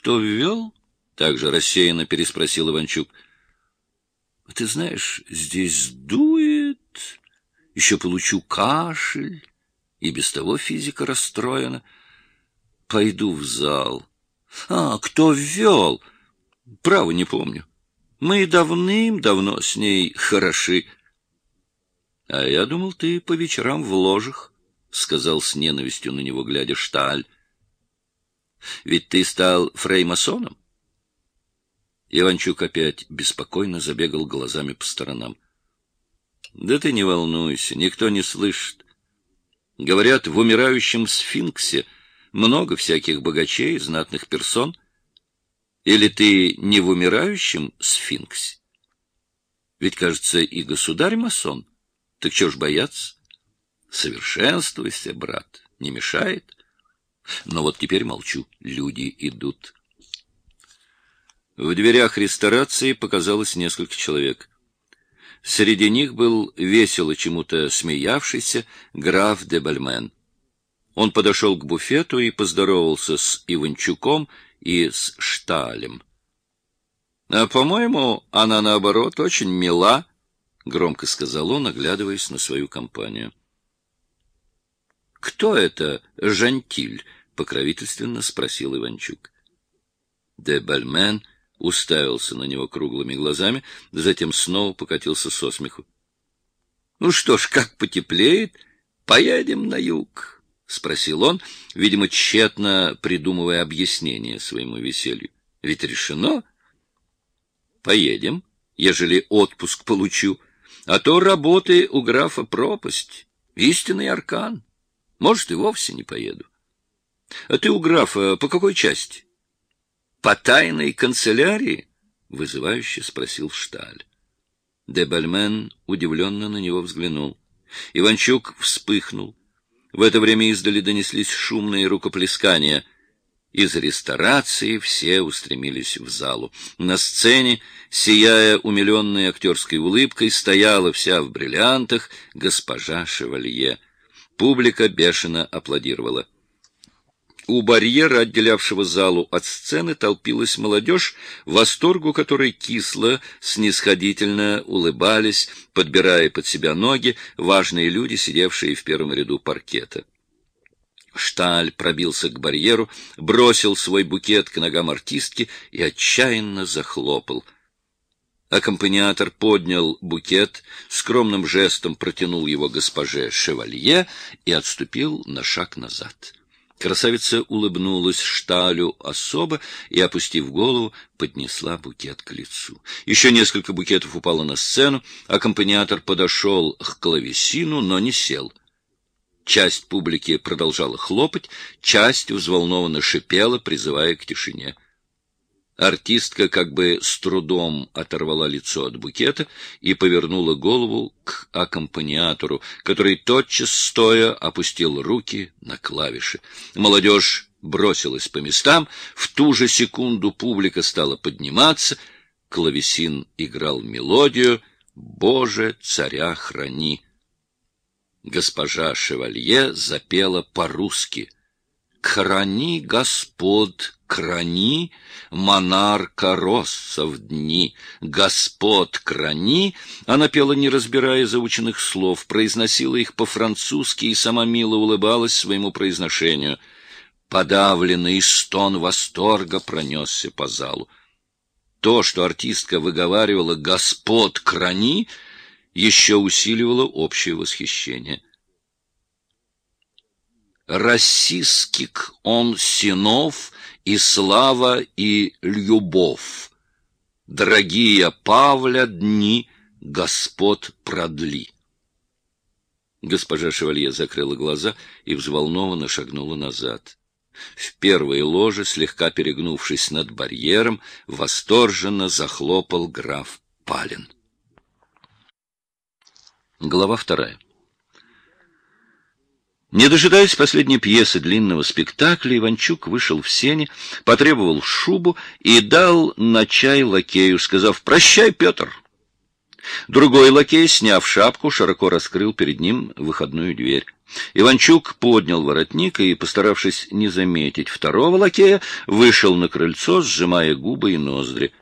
кто ввел? — также рассеянно переспросил Иванчук. — Ты знаешь, здесь дует, еще получу кашель, и без того физика расстроена. Пойду в зал. А, кто ввел? Право не помню. Мы давным-давно с ней хороши. — А я думал, ты по вечерам в ложах, — сказал с ненавистью на него, глядя Шталь. — Ведь ты стал фреймасоном? Иванчук опять беспокойно забегал глазами по сторонам. — Да ты не волнуйся, никто не слышит. Говорят, в умирающем сфинксе много всяких богачей, знатных персон. Или ты не в умирающем сфинксе? Ведь, кажется, и государь масон. Так чего ж бояться? Совершенствуйся, брат, не мешает. Но вот теперь молчу, люди идут. В дверях ресторации показалось несколько человек. Среди них был весело чему-то смеявшийся граф де Бальмен. Он подошел к буфету и поздоровался с Иванчуком и с Шталем. — А, по-моему, она, наоборот, очень мила, — громко сказал он, оглядываясь на свою компанию. — Кто это Жантиль? — покровительственно спросил Иванчук. Де Бальмен уставился на него круглыми глазами, затем снова покатился со смеху. — Ну что ж, как потеплеет, поедем на юг, — спросил он, видимо, тщетно придумывая объяснение своему веселью. — Ведь решено. — Поедем, ежели отпуск получу, а то работы у графа пропасть, истинный аркан. Может, и вовсе не поеду. — А ты у графа по какой части? — по тайной канцелярии? — вызывающе спросил Шталь. Дебальмен удивленно на него взглянул. Иванчук вспыхнул. В это время издали донеслись шумные рукоплескания. Из ресторации все устремились в залу. На сцене, сияя умиленной актерской улыбкой, стояла вся в бриллиантах госпожа Шевалье. Публика бешено аплодировала. У барьера, отделявшего залу от сцены, толпилась молодежь, восторгу которой кисло, снисходительно улыбались, подбирая под себя ноги, важные люди, сидевшие в первом ряду паркета. Шталь пробился к барьеру, бросил свой букет к ногам артистки и отчаянно захлопал. Аккомпаниатор поднял букет, скромным жестом протянул его госпоже Шевалье и отступил на шаг назад. Красавица улыбнулась Шталю особо и, опустив голову, поднесла букет к лицу. Еще несколько букетов упало на сцену, аккомпаниатор подошел к клавесину, но не сел. Часть публики продолжала хлопать, часть взволнованно шипела, призывая к тишине. Артистка как бы с трудом оторвала лицо от букета и повернула голову к аккомпаниатору, который тотчас стоя опустил руки на клавиши. Молодежь бросилась по местам, в ту же секунду публика стала подниматься, клавесин играл мелодию «Боже, царя храни». Госпожа Шевалье запела по-русски «Храни, Господ, крани, монарка Россов дни, Господ крани, она пела, не разбирая заученных слов, произносила их по-французски и сама мило улыбалась своему произношению. Подавленный стон восторга пронесся по залу. То, что артистка выговаривала «Господ крани», еще усиливало общее восхищение. «Российских он синов» и слава, и любовь. Дорогие Павля дни Господ продли. Госпожа Шевалье закрыла глаза и взволнованно шагнула назад. В первой ложе, слегка перегнувшись над барьером, восторженно захлопал граф Палин. Глава вторая. Не дожидаясь последней пьесы длинного спектакля, Иванчук вышел в сене, потребовал шубу и дал на чай лакею, сказав «Прощай, Петр! Другой лакей, сняв шапку, широко раскрыл перед ним выходную дверь. Иванчук поднял воротник и, постаравшись не заметить второго лакея, вышел на крыльцо, сжимая губы и ноздри.